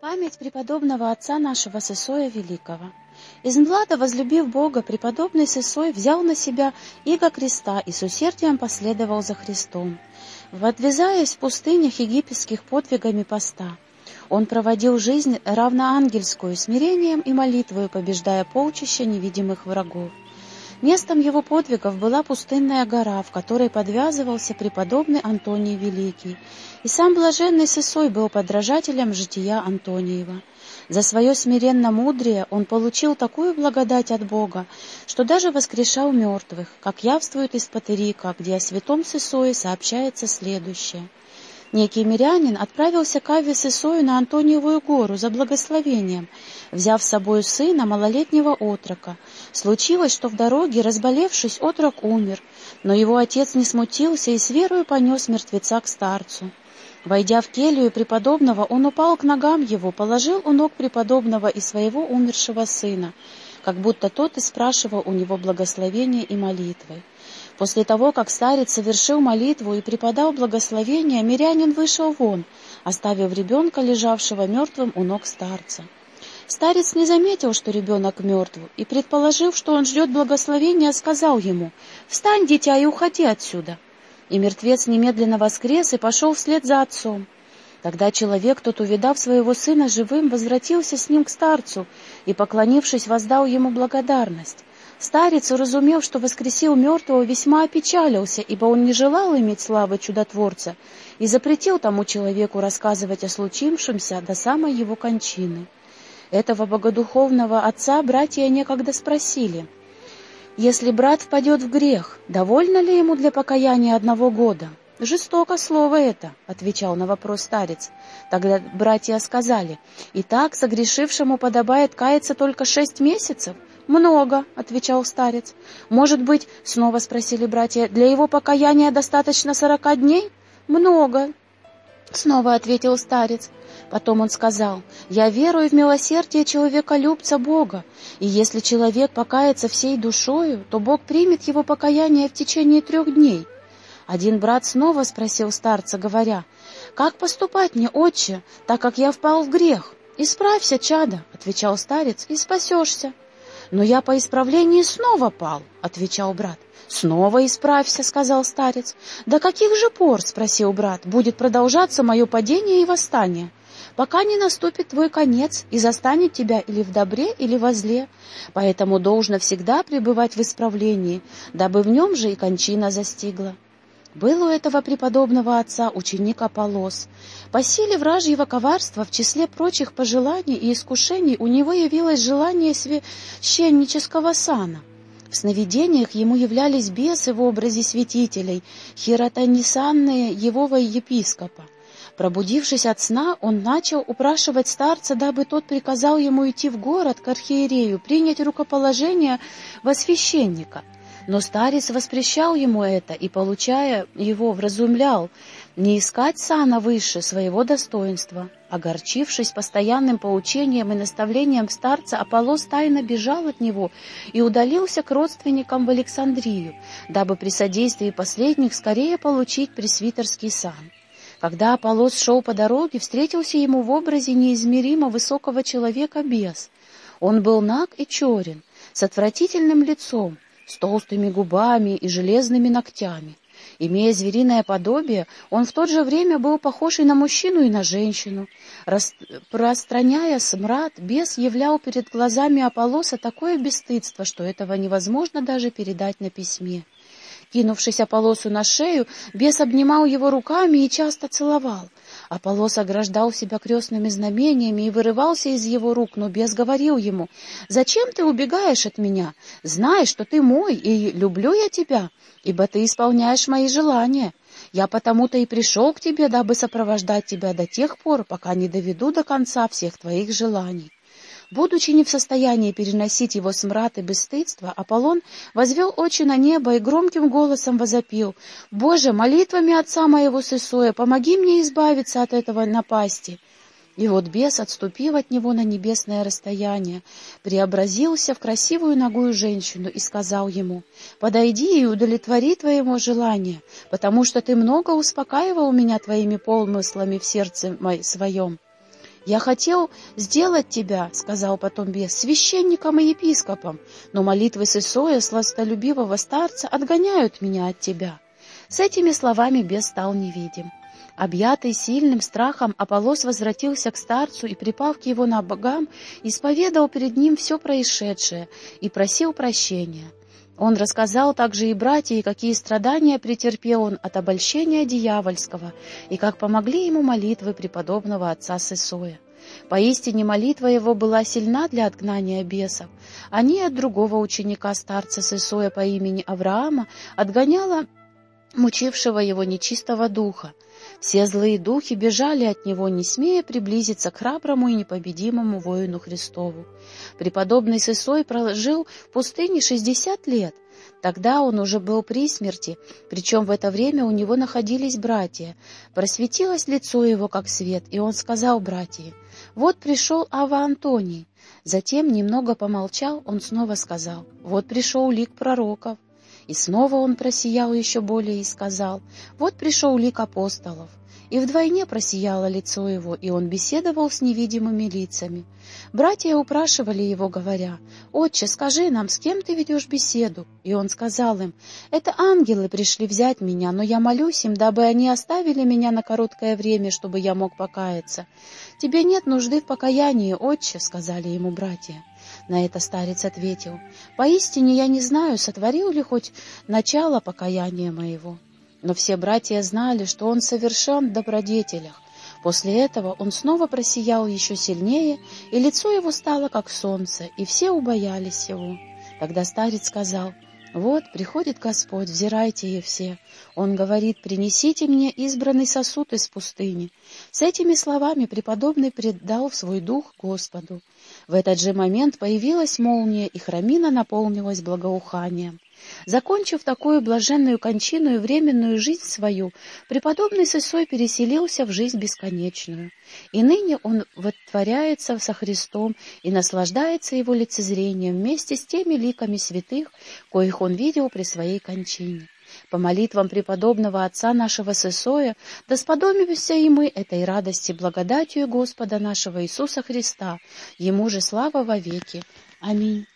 Память преподобного отца нашего Сысоя Великого. Из млада, возлюбив Бога, преподобный Сысой взял на себя иго креста и с усердием последовал за Христом. Подвязаясь в пустынях египетских подвигами поста, он проводил жизнь равноангельскую, смирением и молитвою, побеждая полчища невидимых врагов. Местом его подвигов была пустынная гора, в которой подвязывался преподобный Антоний Великий, и сам блаженный Сысой был подражателем жития Антониева. За свое смиренно мудрее он получил такую благодать от Бога, что даже воскрешал мертвых, как явствует из Патерика, где о святом Сысое сообщается следующее — Некий мирянин отправился к Аве Сысою на Антониевую гору за благословением, взяв с собой сына малолетнего отрока. Случилось, что в дороге, разболевшись, отрок умер, но его отец не смутился и с верою понес мертвеца к старцу. Войдя в келью преподобного, он упал к ногам его, положил у ног преподобного и своего умершего сына, как будто тот и спрашивал у него благословения и молитвы. После того, как старец совершил молитву и преподал благословение, мирянин вышел вон, оставив ребенка, лежавшего мертвым у ног старца. Старец не заметил, что ребенок мертв, и, предположив, что он ждет благословения, сказал ему, «Встань, дитя, и уходи отсюда». И мертвец немедленно воскрес и пошел вслед за отцом. Тогда человек, тот, увидав своего сына живым, возвратился с ним к старцу и, поклонившись, воздал ему благодарность. Старец, уразумев, что воскресил мертвого, весьма опечалился, ибо он не желал иметь славы чудотворца, и запретил тому человеку рассказывать о случившемся до самой его кончины. Этого богодуховного отца братья некогда спросили, «Если брат впадет в грех, довольно ли ему для покаяния одного года?» «Жестоко слово это», — отвечал на вопрос старец. Тогда братья сказали, «И так согрешившему подобает каяться только шесть месяцев?» «Много», — отвечал старец. «Может быть, — снова спросили братья, — для его покаяния достаточно сорока дней?» «Много», — снова ответил старец. Потом он сказал, «Я верую в милосердие человеколюбца Бога, и если человек покается всей душою, то Бог примет его покаяние в течение трех дней». Один брат снова спросил старца, говоря, «Как поступать мне, отче, так как я впал в грех?» «Исправься, чада», — отвечал старец, — «и спасешься». «Но я по исправлении снова пал», — отвечал брат. «Снова исправься», — сказал старец. «До каких же пор, — спросил брат, — будет продолжаться мое падение и восстание?» пока не наступит твой конец и застанет тебя или в добре, или во зле. Поэтому должно всегда пребывать в исправлении, дабы в нем же и кончина застигла. Был у этого преподобного отца ученик Аполлос. По силе вражьего коварства в числе прочих пожеланий и искушений у него явилось желание священнического сана. В сновидениях ему являлись бесы в образе святителей, хиротонисанные его во епископа. Пробудившись от сна, он начал упрашивать старца, дабы тот приказал ему идти в город к архиерею, принять рукоположение во священника — но старец воспрещал ему это и, получая его, вразумлял не искать сана выше своего достоинства. Огорчившись постоянным поучением и наставлением старца, Аполлос тайно бежал от него и удалился к родственникам в Александрию, дабы при содействии последних скорее получить пресвитерский сан. Когда Аполлос шел по дороге, встретился ему в образе неизмеримо высокого человека бес. Он был наг и черен, с отвратительным лицом, с толстыми губами и железными ногтями. Имея звериное подобие, он в то же время был похож и на мужчину, и на женщину. Распространяя смрад, бес являл перед глазами Аполлоса такое бесстыдство, что этого невозможно даже передать на письме. Кинувшись Аполлосу на шею, бес обнимал его руками и часто целовал. Аполлос ограждал себя крестными знамениями и вырывался из его рук, но бес говорил ему, «Зачем ты убегаешь от меня? Знай, что ты мой, и люблю я тебя, ибо ты исполняешь мои желания. Я потому-то и пришел к тебе, дабы сопровождать тебя до тех пор, пока не доведу до конца всех твоих желаний». Будучи не в состоянии переносить его смрад и бесстыдство, Аполлон возвел очи на небо и громким голосом возопил, «Боже, молитвами отца моего Сысоя, помоги мне избавиться от этого напасти!» И вот бес, отступив от него на небесное расстояние, преобразился в красивую ногую женщину и сказал ему, «Подойди и удовлетвори твоему желание, потому что ты много успокаивал меня твоими полмыслами в сердце своем». «Я хотел сделать тебя, — сказал потом бес, — священником и епископом, но молитвы Сысоя, сластолюбивого старца, отгоняют меня от тебя». С этими словами бес стал невидим. Объятый сильным страхом, Аполлос возвратился к старцу и, припав к его ногам, исповедал перед ним все происшедшее и просил прощения. Он рассказал также и братьям, какие страдания претерпел он от обольщения дьявольского, и как помогли ему молитвы преподобного отца Сысоя. Поистине молитва его была сильна для отгнания бесов, не от другого ученика старца Сысоя по имени Авраама отгоняла мучившего его нечистого духа. Все злые духи бежали от него, не смея приблизиться к храброму и непобедимому воину Христову. Преподобный Сысой прожил в пустыне шестьдесят лет. Тогда он уже был при смерти, причем в это время у него находились братья. Просветилось лицо его, как свет, и он сказал братьям, «Вот пришел Ава Антоний». Затем, немного помолчал, он снова сказал, «Вот пришел лик пророков». И снова он просиял еще более и сказал, «Вот пришел лик апостолов». И вдвойне просияло лицо его, и он беседовал с невидимыми лицами. Братья упрашивали его, говоря, «Отче, скажи нам, с кем ты ведешь беседу?» И он сказал им, «Это ангелы пришли взять меня, но я молюсь им, дабы они оставили меня на короткое время, чтобы я мог покаяться». «Тебе нет нужды в покаянии, отче», — сказали ему братья. На это старец ответил, «Поистине я не знаю, сотворил ли хоть начало покаяния моего». Но все братья знали, что он совершен в добродетелях. После этого он снова просиял еще сильнее, и лицо его стало как солнце, и все убоялись его. Тогда старец сказал, «Вот, приходит Господь, взирайте и все». Он говорит, «Принесите мне избранный сосуд из пустыни». С этими словами преподобный предал в свой дух Господу. В этот же момент появилась молния, и храмина наполнилась благоуханием. Закончив такую блаженную кончину и временную жизнь свою, преподобный Сысой переселился в жизнь бесконечную. И ныне он вотворяется со Христом и наслаждается его лицезрением вместе с теми ликами святых, коих он видел при своей кончине. По молитвам преподобного отца нашего Сысоя, да сподобимся и мы этой радости благодатью Господа нашего Иисуса Христа, Ему же слава во веки. Аминь.